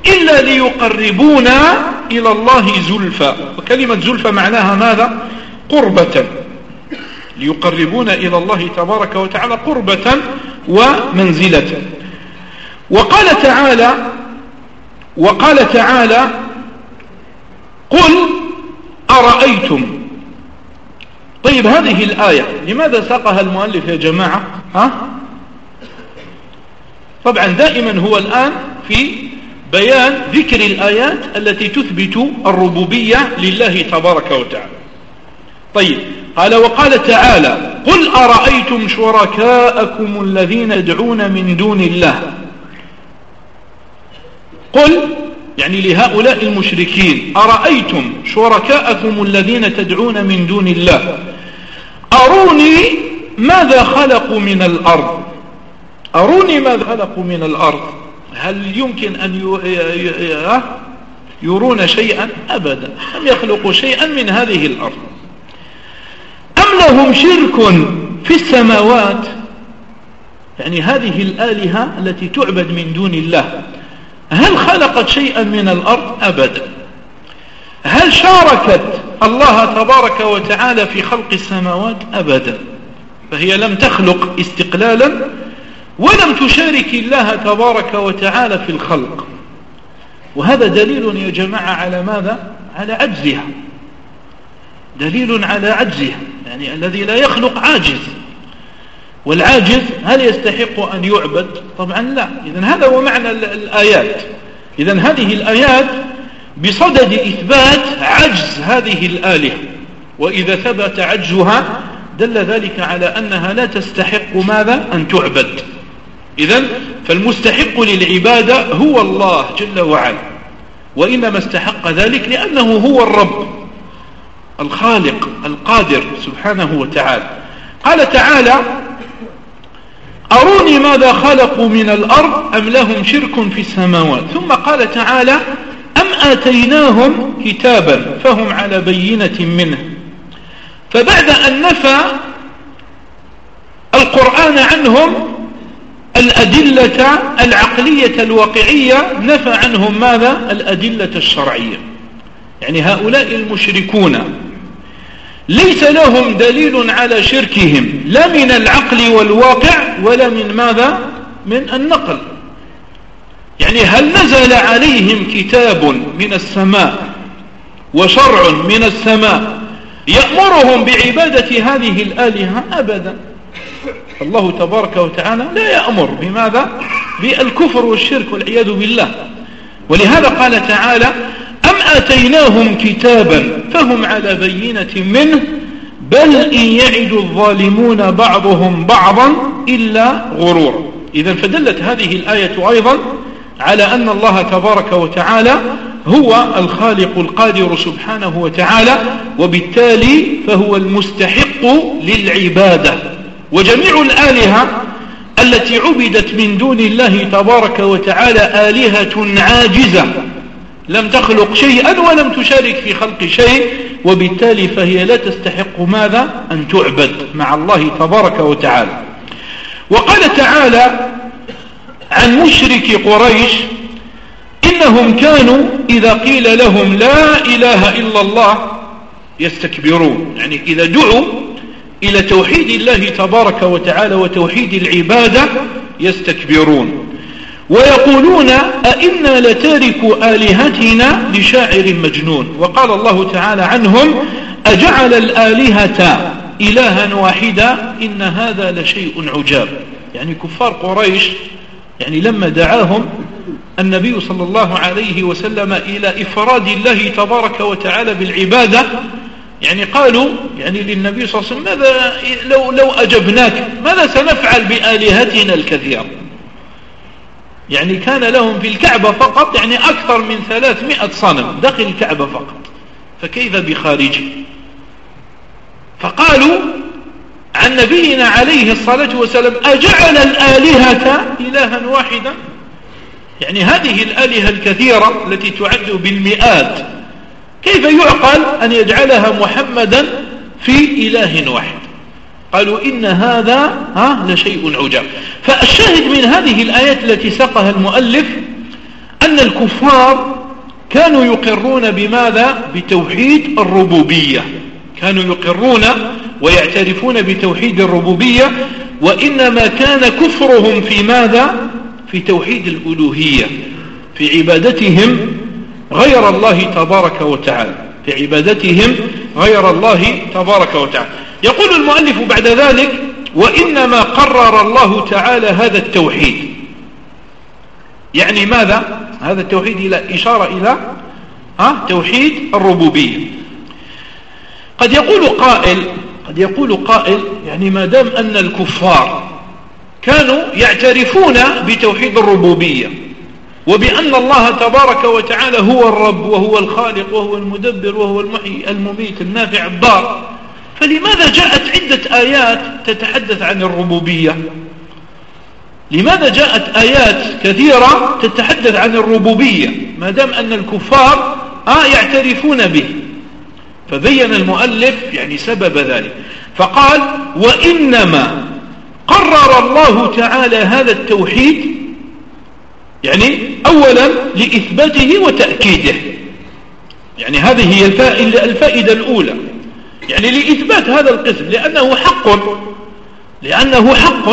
إلا ليقربونا إلى الله زلفى. وكلمة زلفى معناها ماذا؟ قربة. ليقربونا إلى الله تبارك وتعالى قربة ومنزلة. وقال تعالى وقال تعالى قل أرأيتم. طيب هذه الآية لماذا ساقها المؤلف يا جماعة؟ ها؟ طبعا دائما هو الآن في بيان ذكر الآيات التي تثبت الربوبية لله تبارك وتعالى. طيب قال وقال تعالى قل أرأيتم شركاءكم الذين يدعون من دون الله. قل يعني لهؤلاء المشركين أرأيتم شركاءكم الذين تدعون من دون الله؟ أروني ماذا خلقوا من الأرض؟ أروني ماذا خلقوا من الأرض؟ هل يمكن أن يرون شيئا؟ أبدا. لم يخلقوا شيئا من هذه الأرض. أم لهم شرك في السماوات؟ يعني هذه الآلهة التي تعبد من دون الله. هل خلقت شيئا من الأرض؟ أبدا. هل شاركت الله تبارك وتعالى في خلق السماوات؟ أبدا. فهي لم تخلق استقلالا ولم تشارك الله تبارك وتعالى في الخلق. وهذا دليل يا جماعة على ماذا؟ على عجزها. دليل على عجزها يعني الذي لا يخلق عاجز. والعاجز هل يستحق أن يعبد؟ طبعا لا. إذا هذا هو معنى الآيات. إذا هذه الآيات بصدد إثبات عجز هذه الآلهة. وإذا ثبت عجزها دل ذلك على أنها لا تستحق ماذا؟ أن تعبد. إذا فالمستحق للعبادة هو الله جل وعلا. وإنما استحق ذلك لأنه هو الرب الخالق القادر سبحانه وتعالى. قال تعالى أروني ماذا خلقوا من الأرض أم لهم شرك في السماوات؟ ثم قال تعالى أم آتيناهم كتابا فهم على بينة منه. فبعد أن نفى القرآن عنهم الأدلة العقلية الواقعية نفى عنهم ماذا؟ الأدلة الشرعية. يعني هؤلاء المشركون ليس لهم دليل على شركهم لا من العقل والواقع ولا من ماذا؟ من النقل. يعني هل نزل عليهم كتاب من السماء وشرع من السماء يأمرهم بعبادة هذه الآلهة؟ أبدا. الله تبارك وتعالى لا يأمر بماذا؟ بالكفر والشرك والعياذ بالله. ولهذا قال تعالى آتيناهم كتابا فهم على بينة منه بل إن يعد الظالمون بعضهم بعضا إلا غرور إذا فدلت هذه الآية أيضا على أن الله تبارك وتعالى هو الخالق القادر سبحانه وتعالى وبالتالي فهو المستحق للعبادة. وجميع الآلهة التي عبدت من دون الله تبارك وتعالى آلهة عاجزة لم تخلق شيئا ولم تشارك في خلق شيء وبالتالي فهي لا تستحق ماذا؟ أن تعبد مع الله تبارك وتعالى. وقال تعالى عن مشرك قريش إنهم كانوا إذا قيل لهم لا إله إلا الله يستكبرون. يعني إذا دعوا إلى توحيد الله تبارك وتعالى وتوحيد العبادة يستكبرون. ويقولون أئنا لتارك آلهتنا لشاعر مجنون. وقال الله تعالى عنهم أجعل الآلهة إلها واحدا إن هذا لشيء عجاب. يعني كفار قريش يعني لما دعاهم النبي صلى الله عليه وسلم إلى إفراد الله تبارك وتعالى بالعبادة يعني قالوا يعني للنبي صلى الله عليه وسلم ماذا لو, لو أجبناك ماذا سنفعل بآلهتنا الكثيرة؟ يعني كان لهم في الكعبة فقط يعني أكثر من ثلاثمائة صنم. داخل الكعبة فقط. فكيف بخارجه؟ فقالوا عن نبينا عليه الصلاة والسلام أجعل الآلهة إلها واحدا؟ يعني هذه الآلهة الكثيرة التي تعد بالمئات كيف يعقل أن يجعلها محمدا في إله واحد؟ قالوا إن هذا ها لشيء عجاب. فالشاهد من هذه الآيات التي سقها المؤلف أن الكفار كانوا يقرون بماذا؟ بتوحيد الربوبية. كانوا يقرون ويعترفون بتوحيد الربوبية وإنما كان كفرهم في ماذا؟ في توحيد الألوهية في عبادتهم غير الله تبارك وتعالى في عبادتهم غير الله تبارك وتعالى. يقول المؤلف بعد ذلك وإنما قرر الله تعالى هذا التوحيد. يعني ماذا؟ هذا التوحيد إلى إشارة إلى ها توحيد الربوبية. قد يقول قائل قد يقول قائل يعني ما دام أن الكفار كانوا يعترفون بتوحيد الربوبية وبأن الله تبارك وتعالى هو الرب وهو الخالق وهو المدبر وهو المحيي المميت النافع الضار فلماذا جاءت عدة آيات تتحدث عن الربوبية؟ لماذا جاءت آيات كثيرة تتحدث عن الربوبية؟ ما دام أن الكفار آه يعترفون به. فبين المؤلف يعني سبب ذلك. فقال وإنما قرر الله تعالى هذا التوحيد يعني أولا لإثباته وتأكيده. يعني هذه هي الفائدة الأولى. يعني لإثبات هذا القسم لأنه حق لأنه حق.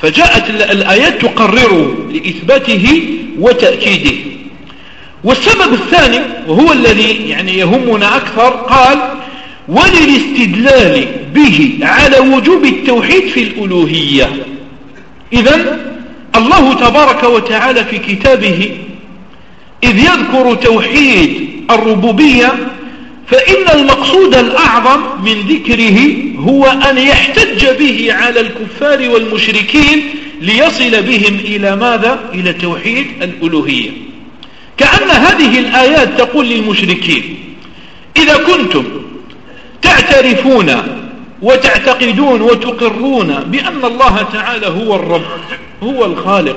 فجاءت الآيات تقرره لإثباته وتأكيده. والسبب الثاني وهو الذي يعني يهمنا أكثر قال وللاستدلال به على وجوب التوحيد في الألوهية. إذا الله تبارك وتعالى في كتابه إذ يذكر توحيد الربوبية فإن المقصود الأعظم من ذكره هو أن يحتج به على الكفار والمشركين ليصل بهم إلى ماذا؟ إلى توحيد الألوهية كأن هذه الآيات تقول للمشركين إذا كنتم تعترفون وتعتقدون وتقرون بأن الله تعالى هو الرب هو الخالق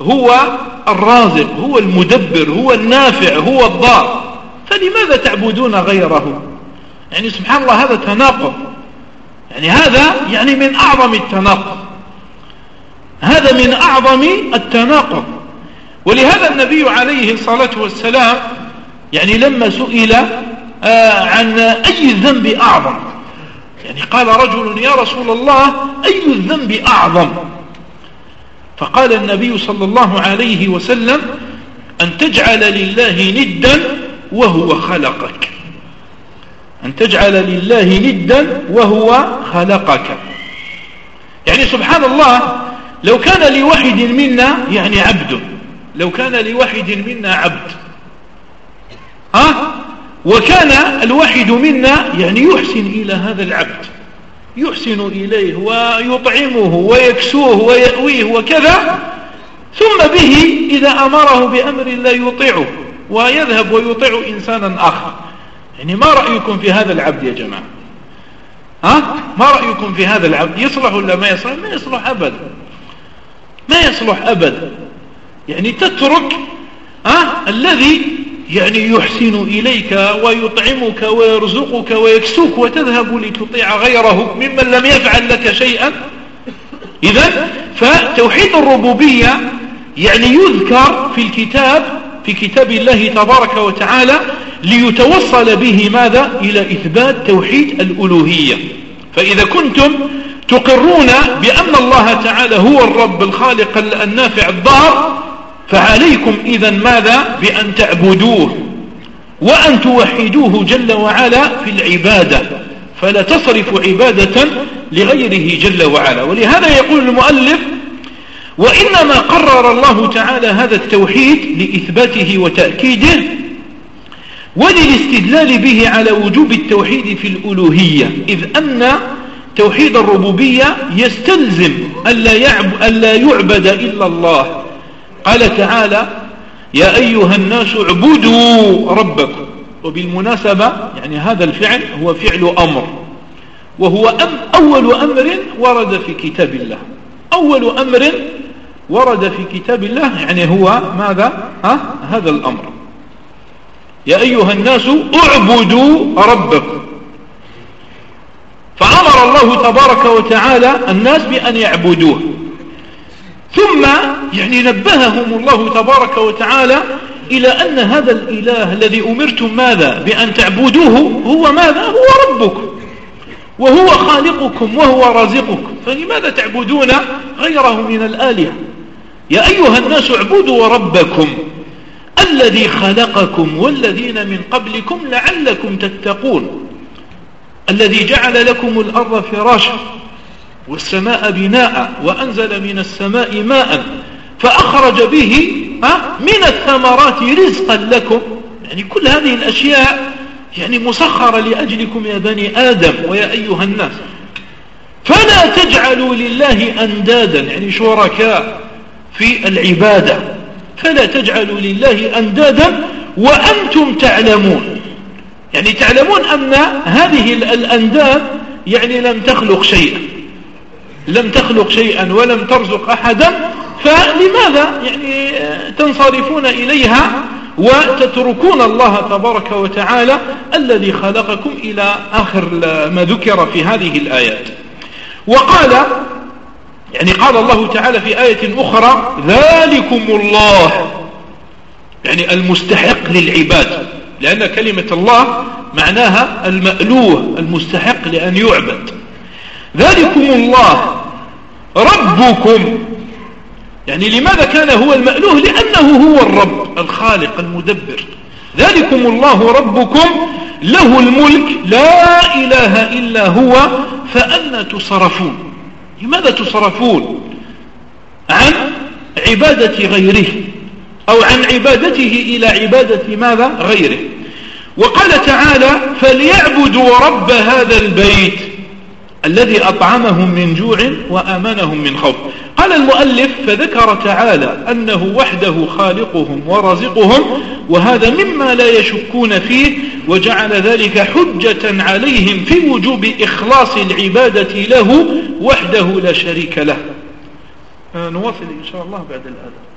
هو الرازق هو المدبر هو النافع هو الضار فلماذا تعبدون غيره؟ يعني سبحان الله هذا تناقض. يعني هذا يعني من أعظم التناقض. هذا من أعظم التناقض. ولهذا النبي عليه الصلاة والسلام يعني لما سئل آه، عن أي الذنب أعظم؟ يعني قال رجل يا رسول الله أي الذنب أعظم؟ فقال النبي صلى الله عليه وسلم أن تجعل لله ندا وهو خلقك. أن تجعل لله ندا وهو خلقك. يعني سبحان الله لو كان لواحد منا يعني عبد. لو كان لواحد منا عبد. ها؟ وكان الواحد منا يعني يحسن إلى هذا العبد. يحسن إليه ويطعمه ويكسوه ويأويه وكذا ثم به إذا أمره بأمر لا يطيعه. ويذهب ويطيع إنسانا آخر. يعني ما رأيكم في هذا العبد يا جماعة؟ ها؟ ما رأيكم في هذا العبد؟ يصلح ولا ما يصلح؟ ما يصلح أبدا ما يصلح أبدا يعني تترك ها؟ الذي يعني يحسن إليك ويطعمك ويرزقك ويكسوك وتذهب لتطيع غيره ممن لم يفعل لك شيئا. إذا فتوحيد الربوبية يعني يذكر في الكتاب في كتاب الله تبارك وتعالى ليتوصل به ماذا؟ إلى إثبات توحيد الألوهية. فإذا كنتم تقرون بأن الله تعالى هو الرب الخالق النافع الضار فعليكم إذا ماذا؟ بأن تعبدوه وأن توحدوه جل وعلا في العبادة. فلا تصرف عبادة لغيره جل وعلا. ولهذا يقول المؤلف وإنما قرر الله تعالى هذا التوحيد لإثباته وتأكيده وللاستدلال به على وجوب التوحيد في الألوهية إذ أن توحيد الربوبية يستلزم ألا, يعب ألا يعبد إلا الله. قال تعالى يا أيها الناس اعبدوا ربكم. وبالمناسبة يعني هذا الفعل هو فعل أمر. وهو أم أول أمر ورد في كتاب الله. أول أمر ورد في كتاب الله يعني هو ماذا؟ ها؟ هذا الأمر. يا أيها الناس اعبدوا ربكم. فأمر الله تبارك وتعالى الناس بأن يعبدوه. ثم يعني نبههم الله تبارك وتعالى إلى أن هذا الإله الذي أمرتم ماذا؟ بأن تعبدوه هو ماذا؟ هو ربكم. وهو خالقكم وهو رازقكم. فلماذا تعبدون غيره من الآلهة؟ يا أيها الناس اعبدوا ربكم الذي خلقكم والذين من قبلكم لعلكم تتقون. الذي جعل لكم الأرض فراشا والسماء بناء وأنزل من السماء ماء فأخرج به من الثمرات رزقا لكم. يعني كل هذه الأشياء يعني مسخرة لأجلكم يا بني آدم ويا أيها الناس. فلا تجعلوا لله أندادا يعني شركاء. في العبادة. فلا تجعلوا لله أندادا وأنتم تعلمون. يعني تعلمون أن هذه الأنداد يعني لم تخلق شيئا. لم تخلق شيئا ولم ترزق أحدا فلماذا يعني تنصرفون إليها وتتركون الله تبارك وتعالى الذي خلقكم إلى آخر ما ذكر في هذه الآيات. وقال يعني قال الله تعالى في آية أخرى ذلكم الله. يعني المستحق للعباد لأن كلمة الله معناها المألوه المستحق لأن يعبد. ذلكم الله. ربكم. يعني لماذا كان هو المألوه؟ لأنه هو الرب الخالق المدبر. ذلكم الله ربكم. له الملك. لا إله إلا هو. فأنا تصرفون. لماذا تصرفون عن عبادة غيره أو عن عبادته إلى عبادة ماذا؟ غيره. وقال تعالى فليعبدوا رب هذا البيت. الذي أطعمهم من جوع وآمنهم من خوف. قال المؤلف فذكر تعالى أنه وحده خالقهم ورزقهم وهذا مما لا يشكون فيه وجعل ذلك حجة عليهم في وجوب إخلاص العبادة له وحده لا شريك له. آه، نواصل إن شاء الله بعد الآن